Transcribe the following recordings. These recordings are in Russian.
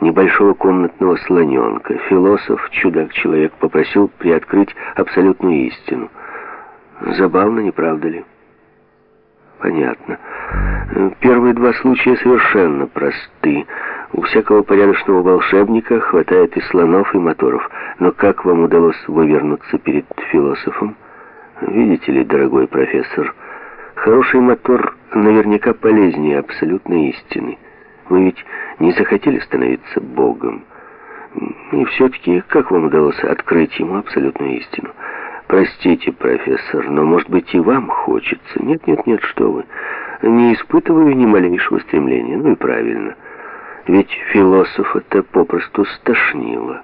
небольшого комнатного слоненка. Философ, чудак-человек, попросил приоткрыть абсолютную истину. Забавно, не правда ли? Понятно. Первые два случая совершенно просты. У всякого порядочного волшебника хватает и слонов, и моторов. Но как вам удалось вывернуться перед философом? Видите ли, дорогой профессор, хороший мотор наверняка полезнее абсолютной истины. Вы ведь не захотели становиться Богом. И все-таки, как вам удалось открыть ему абсолютную истину? Простите, профессор, но, может быть, и вам хочется. Нет, нет, нет, что вы. Не испытываю ни малейшего стремления. Ну и правильно. Ведь философа-то попросту стошнило.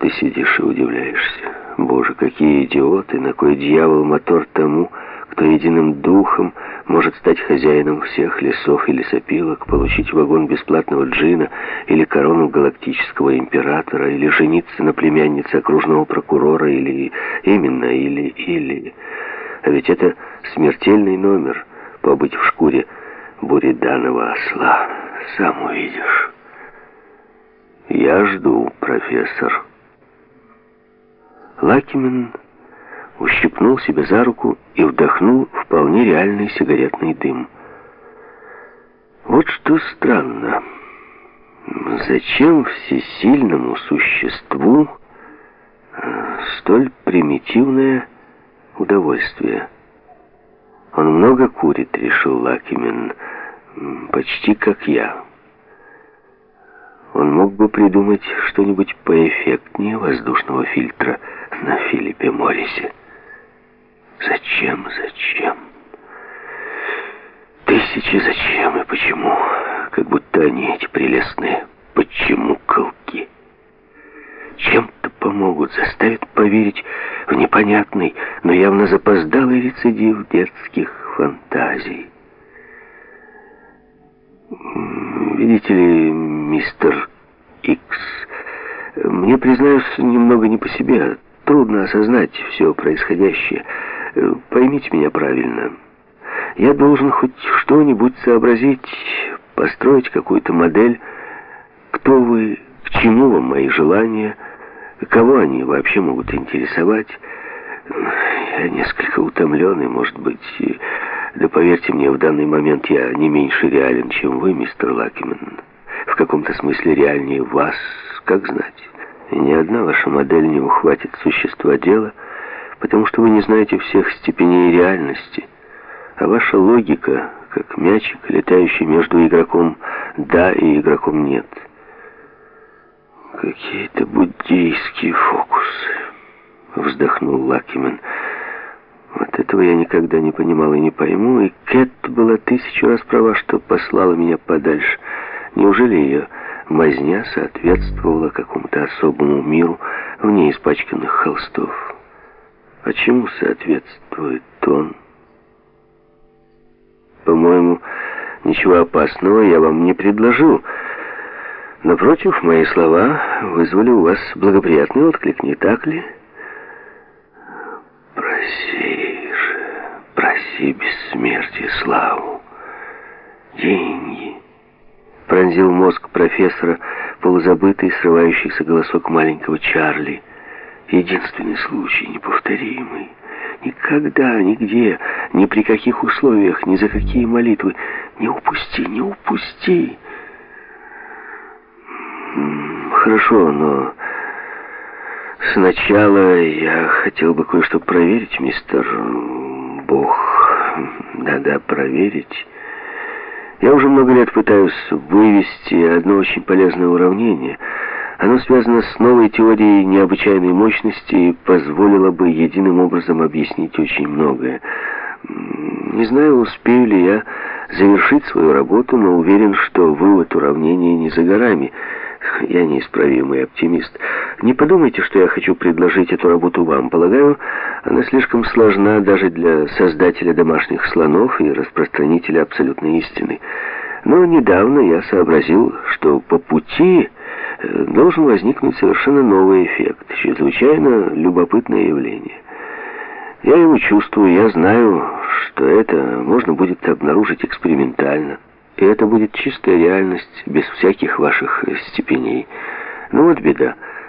Ты сидишь и удивляешься. Боже, какие идиоты, на кой дьявол мотор тому, кто единым духом может стать хозяином всех лесов и лесопилок, получить вагон бесплатного джина или корону галактического императора, или жениться на племяннице окружного прокурора, или именно, или, или... А ведь это смертельный номер, побыть в шкуре буриданова осла. Сам увидишь. Я жду, профессор. Лакимен ущипнул себя за руку и вдохнул вполне реальный сигаретный дым. Вот что странно. Зачем всесильному существу э, столь примитивное удовольствие? Он много курит, решил Лакимен, почти как я. Он мог бы придумать что-нибудь поэффектнее воздушного фильтра на Филиппе Моррисе. Зачем, зачем? Тысячи зачем и почему? Как будто они, эти прелестные почему колки чем-то помогут, заставят поверить в непонятный, но явно запоздалый рецидив детских фантазий. Видите ли, мистер Икс, мне, признаюсь, немного не по себе. Трудно осознать все происходящее. Э, поймите меня правильно. Я должен хоть что-нибудь сообразить, построить какую-то модель. Кто вы, к чему вам мои желания, кого они вообще могут интересовать. Я несколько утомленный, может быть. Да поверьте мне, в данный момент я не меньше реален, чем вы, мистер Лакимен. В каком-то смысле реальнее вас, как знать. И ни одна ваша модель не ухватит существа дела, потому что вы не знаете всех степеней реальности. А ваша логика, как мячик, летающий между игроком «да» и игроком «нет». «Какие-то буддийские фокусы», — вздохнул Лакимен. «Вот этого я никогда не понимал и не пойму, и Кэт была тысячу раз права, что послала меня подальше. Неужели ее мазня соответствовала какому-то особому миру вне испачканных холстов?» А чему соответствует он? По-моему, ничего опасного я вам не предложил. Напротив, мои слова вызвали у вас благоприятный отклик, не так ли? Проси же, проси бессмертие, славу, деньги. Пронзил мозг профессора полузабытый, срывающийся голосок маленького Чарли. Единственный случай, неповторимый. Никогда, нигде, ни при каких условиях, ни за какие молитвы. Не упусти, не упусти. Хорошо, но сначала я хотел бы кое-что проверить, мистер Бог. Да-да, проверить. Я уже много лет пытаюсь вывести одно очень полезное уравнение — оно связано с новой теорией необычайной мощности и позволило бы единым образом объяснить очень многое. Не знаю, успею ли я завершить свою работу, но уверен, что вывод уравнения не за горами. Я неисправимый оптимист. Не подумайте, что я хочу предложить эту работу вам. Полагаю, она слишком сложна даже для создателя домашних слонов и распространителя абсолютной истины. Но недавно я сообразил, что по пути должен возникнуть совершенно новый эффект, чрезвычайно любопытное явление. Я его чувствую, я знаю, что это можно будет обнаружить экспериментально. И это будет чистая реальность, без всяких ваших степеней. Ну вот беда.